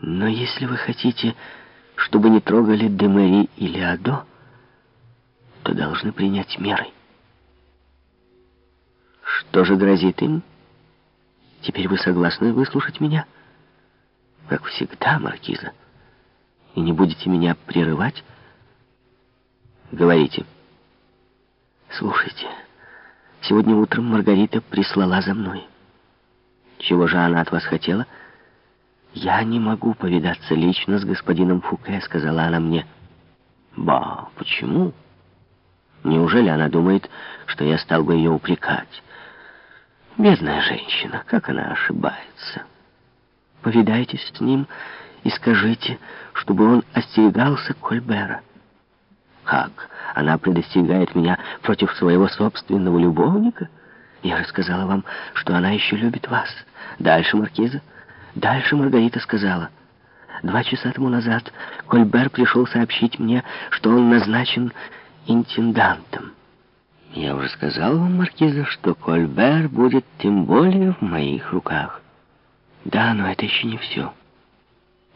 Но если вы хотите, чтобы не трогали Демери или Адо, то должны принять меры. Что же грозит им? Теперь вы согласны выслушать меня? Как всегда, Маркиза. И не будете меня прерывать? Говорите. Слушайте, сегодня утром Маргарита прислала за мной. Чего же она от вас хотела? Я не могу повидаться лично с господином Фуке, сказала она мне. Ба, почему? Неужели она думает, что я стал бы ее упрекать? Бедная женщина, как она ошибается. Повидайтесь с ним и скажите, чтобы он остерегался Кольбера. Как? Она предостерегает меня против своего собственного любовника? Я рассказала вам, что она еще любит вас. Дальше, Маркиза. Дальше Маргарита сказала. Два часа тому назад Кольбер пришел сообщить мне, что он назначен интендантом. Я уже сказал вам, Маркиза, что Кольбер будет тем более в моих руках. Да, но это еще не все.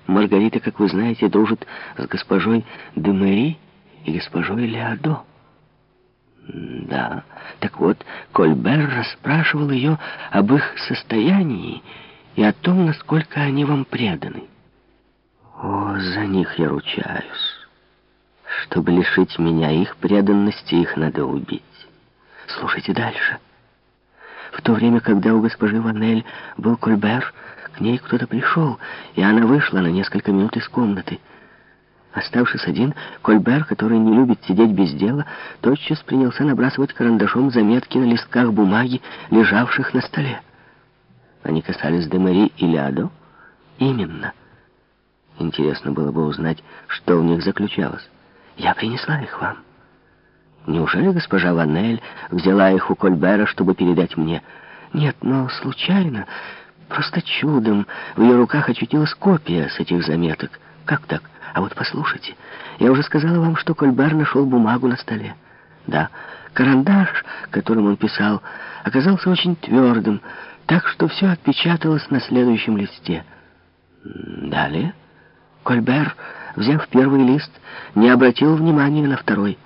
Маргарита, как вы знаете, дружит с госпожой Демери, и госпожой Леодо. Да, так вот, Кольбер расспрашивал ее об их состоянии и о том, насколько они вам преданы. О, за них я ручаюсь. Чтобы лишить меня их преданности, их надо убить. Слушайте дальше. В то время, когда у госпожи Ванель был Кольбер, к ней кто-то пришел, и она вышла на несколько минут из комнаты. Оставшись один, Кольбер, который не любит сидеть без дела, тотчас принялся набрасывать карандашом заметки на листках бумаги, лежавших на столе. Они касались Демари и Лядо? Именно. Интересно было бы узнать, что в них заключалось. Я принесла их вам. Неужели госпожа Ванель взяла их у Кольбера, чтобы передать мне? Нет, но случайно, просто чудом, в ее руках очутилась копия с этих заметок. Как так? А вот послушайте, я уже сказала вам, что Кольбер нашел бумагу на столе. Да, карандаш, которым он писал, оказался очень твердым, так что все отпечаталось на следующем листе. Далее Кольбер, взяв первый лист, не обратил внимания на второй,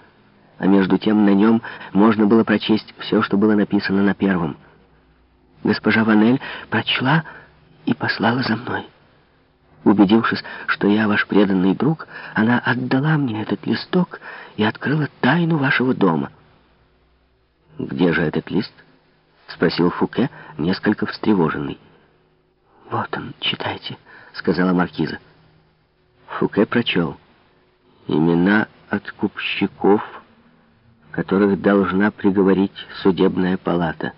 а между тем на нем можно было прочесть все, что было написано на первом. Госпожа Ванель прочла и послала за мной. Убедившись, что я ваш преданный друг, она отдала мне этот листок и открыла тайну вашего дома. «Где же этот лист?» — спросил Фуке, несколько встревоженный. «Вот он, читайте», — сказала маркиза. Фуке прочел. «Имена откупщиков, которых должна приговорить судебная палата.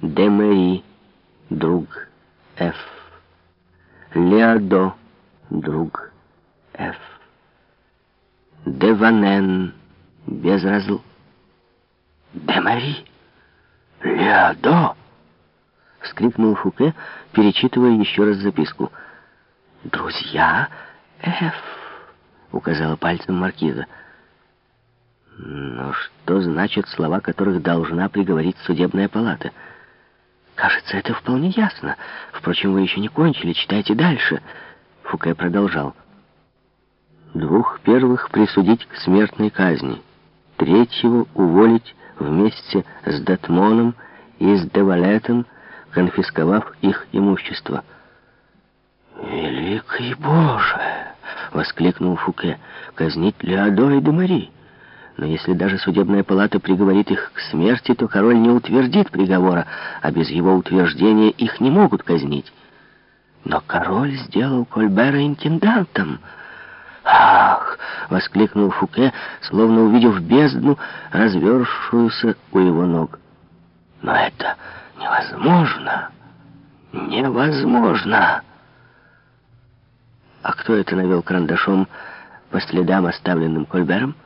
Демери, друг Ф. Леодо, друг Ф. Деванен, без разл. Демари, Леодо, вскрикнул Фуке, перечитывая еще раз записку. Друзья Ф, указала пальцем маркиза. Но что значат слова, которых должна приговорить судебная палата? — Кажется, это вполне ясно. Впрочем, вы еще не кончили, читайте дальше. Фуке продолжал. Двух первых присудить к смертной казни. Третьего уволить вместе с Датмоном и с Девалетом, конфисковав их имущество. «Великий Боже!» — воскликнул Фуке. «Казнить Леодо и Демари!» Но если даже судебная палата приговорит их к смерти, то король не утвердит приговора, а без его утверждения их не могут казнить. Но король сделал Кольбера интендантом. «Ах!» — воскликнул Фуке, словно увидев бездну, развершуюся у его ног. «Но это невозможно! Невозможно!» А кто это навел карандашом по следам, оставленным Кольбером?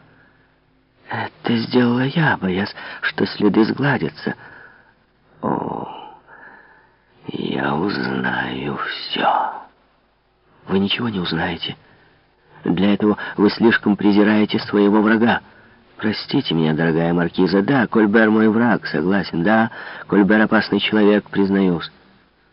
Это сделала я, боясь, что следы сгладятся. О, я узнаю все. Вы ничего не узнаете. Для этого вы слишком презираете своего врага. Простите меня, дорогая маркиза. Да, Кольбер мой враг, согласен. Да, Кольбер опасный человек, признаюсь.